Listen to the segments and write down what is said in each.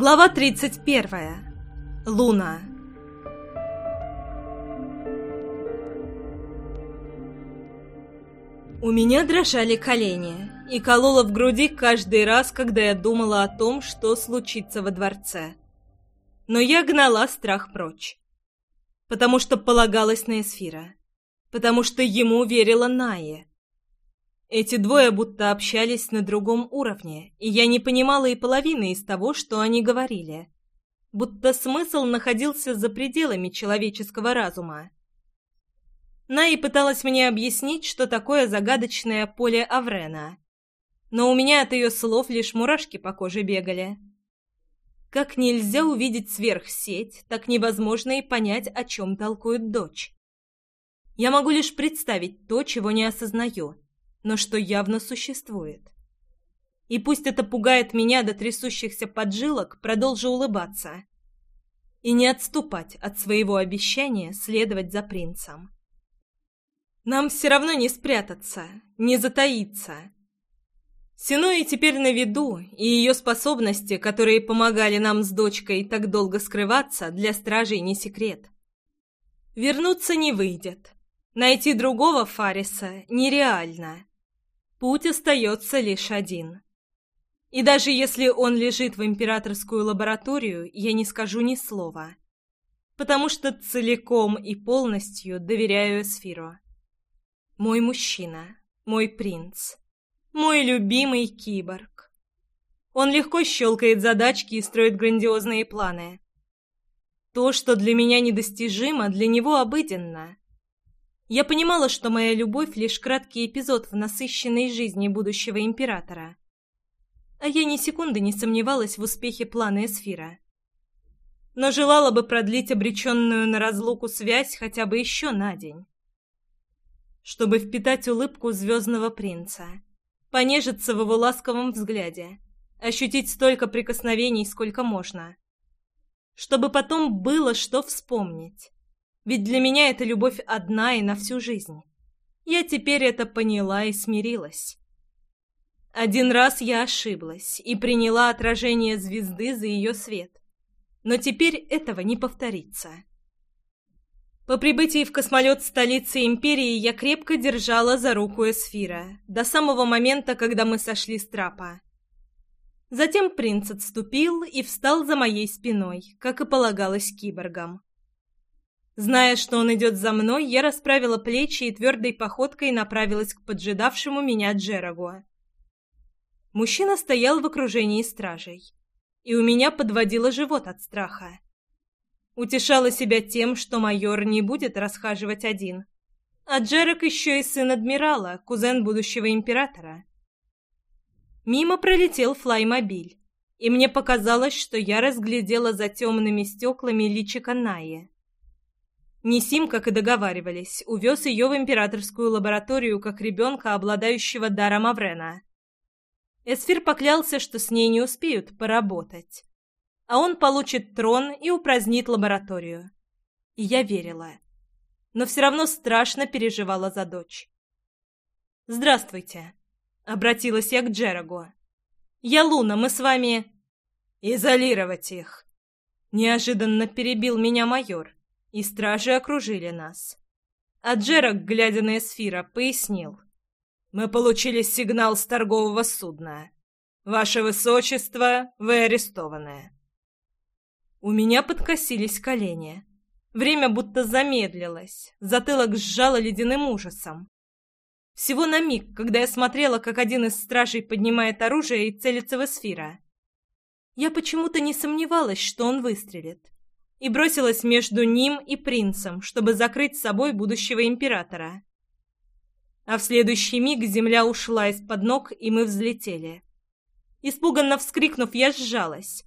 Глава 31. Луна. У меня дрожали колени и кололо в груди каждый раз, когда я думала о том, что случится во дворце. Но я гнала страх прочь. Потому что полагалась на Эсфира. Потому что ему верила Найе. Эти двое будто общались на другом уровне, и я не понимала и половины из того, что они говорили. Будто смысл находился за пределами человеческого разума. Наи пыталась мне объяснить, что такое загадочное поле Аврена. Но у меня от ее слов лишь мурашки по коже бегали. Как нельзя увидеть сверхсеть, так невозможно и понять, о чем толкует дочь. Я могу лишь представить то, чего не осознаю но что явно существует. И пусть это пугает меня до трясущихся поджилок, продолжу улыбаться. И не отступать от своего обещания следовать за принцем. Нам все равно не спрятаться, не затаиться. Синои теперь на виду, и ее способности, которые помогали нам с дочкой так долго скрываться, для стражей не секрет. Вернуться не выйдет. Найти другого Фариса нереально. Путь остается лишь один. И даже если он лежит в императорскую лабораторию, я не скажу ни слова. Потому что целиком и полностью доверяю Эсфиру. Мой мужчина, мой принц, мой любимый киборг. Он легко щелкает задачки и строит грандиозные планы. То, что для меня недостижимо, для него обыденно. Я понимала, что моя любовь — лишь краткий эпизод в насыщенной жизни будущего императора. А я ни секунды не сомневалась в успехе плана Эсфира. Но желала бы продлить обреченную на разлуку связь хотя бы еще на день. Чтобы впитать улыбку звездного принца, понежиться в его ласковом взгляде, ощутить столько прикосновений, сколько можно. Чтобы потом было что вспомнить ведь для меня эта любовь одна и на всю жизнь. Я теперь это поняла и смирилась. Один раз я ошиблась и приняла отражение звезды за ее свет. Но теперь этого не повторится. По прибытии в космолет столицы Империи я крепко держала за руку Эсфира, до самого момента, когда мы сошли с трапа. Затем принц отступил и встал за моей спиной, как и полагалось киборгам. Зная, что он идет за мной, я расправила плечи и твердой походкой направилась к поджидавшему меня Джерагу. Мужчина стоял в окружении стражей, и у меня подводило живот от страха. Утешала себя тем, что майор не будет расхаживать один. А Джерак еще и сын адмирала, кузен будущего императора. Мимо пролетел флаймобиль, и мне показалось, что я разглядела за темными стеклами личико Наи. Нисим, как и договаривались, увез ее в императорскую лабораторию как ребенка, обладающего даром Аврена. Эсфир поклялся, что с ней не успеют поработать. А он получит трон и упразднит лабораторию. И я верила. Но все равно страшно переживала за дочь. «Здравствуйте», — обратилась я к Джерагу. «Я Луна, мы с вами...» «Изолировать их!» Неожиданно перебил меня майор и стражи окружили нас. А Джерак, глядя на Эсфира, пояснил. «Мы получили сигнал с торгового судна. Ваше Высочество, вы арестованы». У меня подкосились колени. Время будто замедлилось, затылок сжало ледяным ужасом. Всего на миг, когда я смотрела, как один из стражей поднимает оружие и целится в Эсфира. Я почему-то не сомневалась, что он выстрелит и бросилась между ним и принцем, чтобы закрыть с собой будущего императора. А в следующий миг земля ушла из-под ног, и мы взлетели. Испуганно вскрикнув, я сжалась.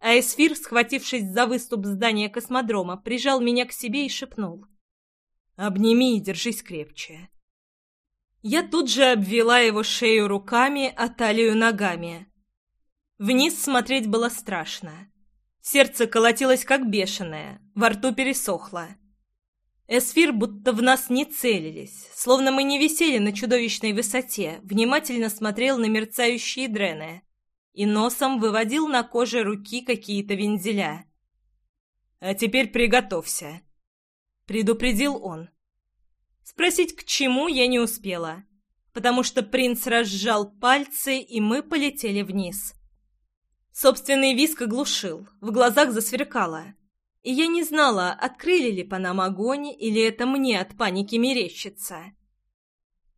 А Эсфир, схватившись за выступ здания космодрома, прижал меня к себе и шепнул. «Обними и держись крепче». Я тут же обвела его шею руками, а талию ногами. Вниз смотреть было страшно. Сердце колотилось как бешеное, во рту пересохло. Эсфир будто в нас не целились, словно мы не висели на чудовищной высоте, внимательно смотрел на мерцающие дрены, и носом выводил на коже руки какие-то вензеля. «А теперь приготовься», — предупредил он. Спросить, к чему, я не успела, потому что принц разжал пальцы, и мы полетели вниз. Собственный виск оглушил, в глазах засверкало. И я не знала, открыли ли по нам огонь, или это мне от паники мерещится.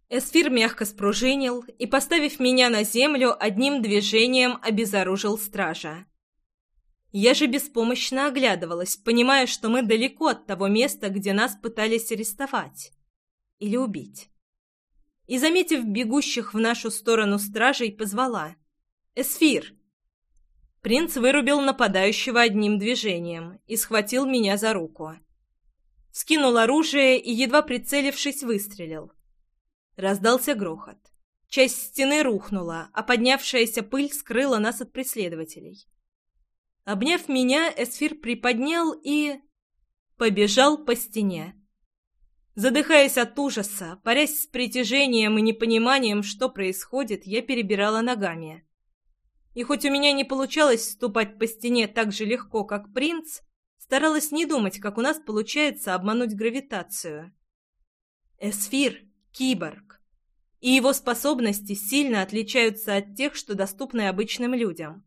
Эсфир мягко спружинил и, поставив меня на землю, одним движением обезоружил стража. Я же беспомощно оглядывалась, понимая, что мы далеко от того места, где нас пытались арестовать. Или убить. И, заметив бегущих в нашу сторону стражей, позвала. «Эсфир!» Принц вырубил нападающего одним движением и схватил меня за руку. Скинул оружие и, едва прицелившись, выстрелил. Раздался грохот. Часть стены рухнула, а поднявшаяся пыль скрыла нас от преследователей. Обняв меня, Эсфир приподнял и... побежал по стене. Задыхаясь от ужаса, парясь с притяжением и непониманием, что происходит, я перебирала ногами. И хоть у меня не получалось ступать по стене так же легко, как принц, старалась не думать, как у нас получается обмануть гравитацию. Эсфир — киборг, и его способности сильно отличаются от тех, что доступны обычным людям.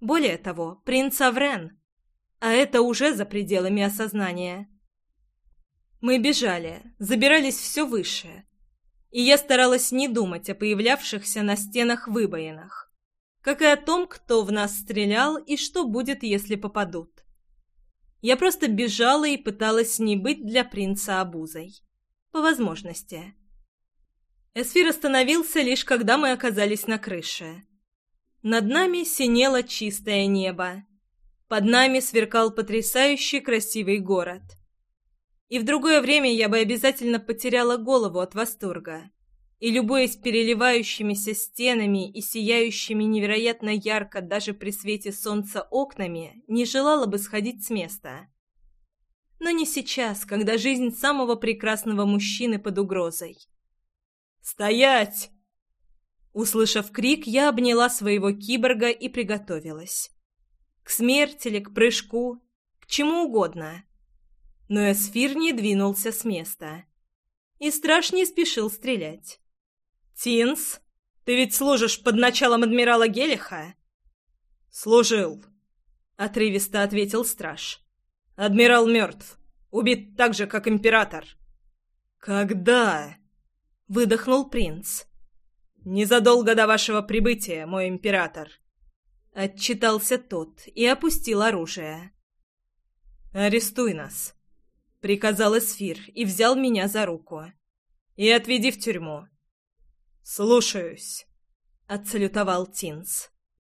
Более того, принц Аврен. А это уже за пределами осознания. Мы бежали, забирались все выше. И я старалась не думать о появлявшихся на стенах выбоинах. Как и о том, кто в нас стрелял и что будет, если попадут. Я просто бежала и пыталась не быть для принца обузой. По возможности. Эсфир остановился лишь когда мы оказались на крыше. Над нами синело чистое небо. Под нами сверкал потрясающий красивый город. И в другое время я бы обязательно потеряла голову от восторга. И, любуясь переливающимися стенами и сияющими невероятно ярко даже при свете солнца окнами, не желала бы сходить с места. Но не сейчас, когда жизнь самого прекрасного мужчины под угрозой. «Стоять!» Услышав крик, я обняла своего киборга и приготовилась. К смерти ли, к прыжку, к чему угодно. Но Эсфир не двинулся с места. И страж не спешил стрелять. «Тинс, ты ведь служишь под началом адмирала Гелиха?» «Служил», — отрывисто ответил страж. «Адмирал мертв. Убит так же, как император». «Когда?» — выдохнул принц. «Незадолго до вашего прибытия, мой император!» Отчитался тот и опустил оружие. «Арестуй нас!» — приказал Эсфир и взял меня за руку. «И отведи в тюрьму!» «Слушаюсь!» — отсалютовал Тинс.